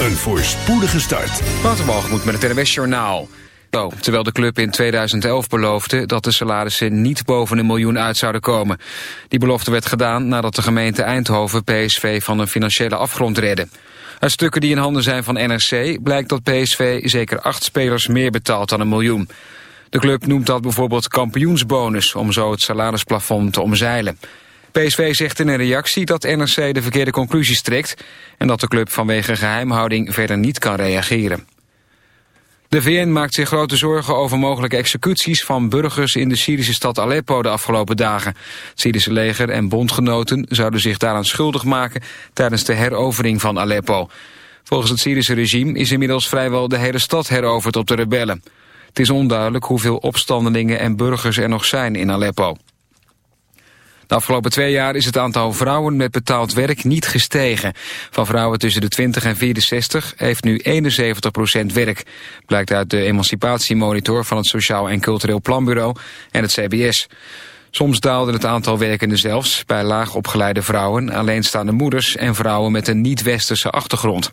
een voorspoedige start. moet met het NWS Journaal. Terwijl de club in 2011 beloofde dat de salarissen niet boven een miljoen uit zouden komen. Die belofte werd gedaan nadat de gemeente Eindhoven PSV van een financiële afgrond redde. Uit stukken die in handen zijn van NRC blijkt dat PSV zeker acht spelers meer betaalt dan een miljoen. De club noemt dat bijvoorbeeld kampioensbonus om zo het salarisplafond te omzeilen. PSV zegt in een reactie dat NRC de verkeerde conclusies trekt... en dat de club vanwege geheimhouding verder niet kan reageren. De VN maakt zich grote zorgen over mogelijke executies van burgers in de Syrische stad Aleppo de afgelopen dagen. Het Syrische leger en bondgenoten zouden zich daaraan schuldig maken tijdens de herovering van Aleppo. Volgens het Syrische regime is inmiddels vrijwel de hele stad heroverd op de rebellen. Het is onduidelijk hoeveel opstandelingen en burgers er nog zijn in Aleppo. De afgelopen twee jaar is het aantal vrouwen met betaald werk niet gestegen. Van vrouwen tussen de 20 en 64 heeft nu 71% werk. Blijkt uit de emancipatiemonitor van het Sociaal en Cultureel Planbureau en het CBS. Soms daalde het aantal werkenden zelfs bij laag opgeleide vrouwen, alleenstaande moeders en vrouwen met een niet-westerse achtergrond.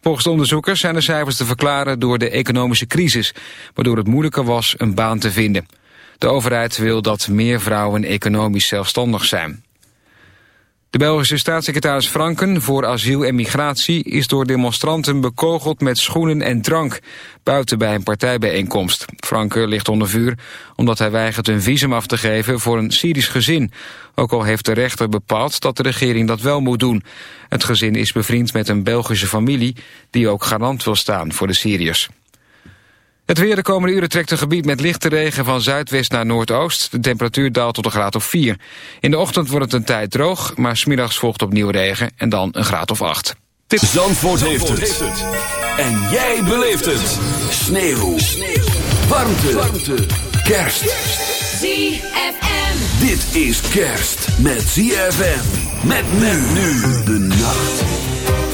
Volgens de onderzoekers zijn de cijfers te verklaren door de economische crisis, waardoor het moeilijker was een baan te vinden. De overheid wil dat meer vrouwen economisch zelfstandig zijn. De Belgische staatssecretaris Franken voor asiel en migratie is door demonstranten bekogeld met schoenen en drank buiten bij een partijbijeenkomst. Franken ligt onder vuur omdat hij weigert een visum af te geven voor een Syrisch gezin. Ook al heeft de rechter bepaald dat de regering dat wel moet doen. Het gezin is bevriend met een Belgische familie die ook garant wil staan voor de Syriërs. Het weer de komende uren trekt een gebied met lichte regen van zuidwest naar noordoost. De temperatuur daalt tot een graad of 4. In de ochtend wordt het een tijd droog, maar smiddags volgt opnieuw regen en dan een graad of 8. Zandvoort, heeft, het. En jij beleeft het. Sneeuw. Sneeuw. Warmte. Warmte. Kerst. ZFM. Dit is kerst met ZFM. Met men nu de nacht.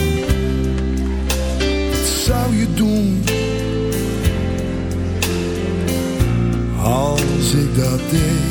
je doen als ik dat deed?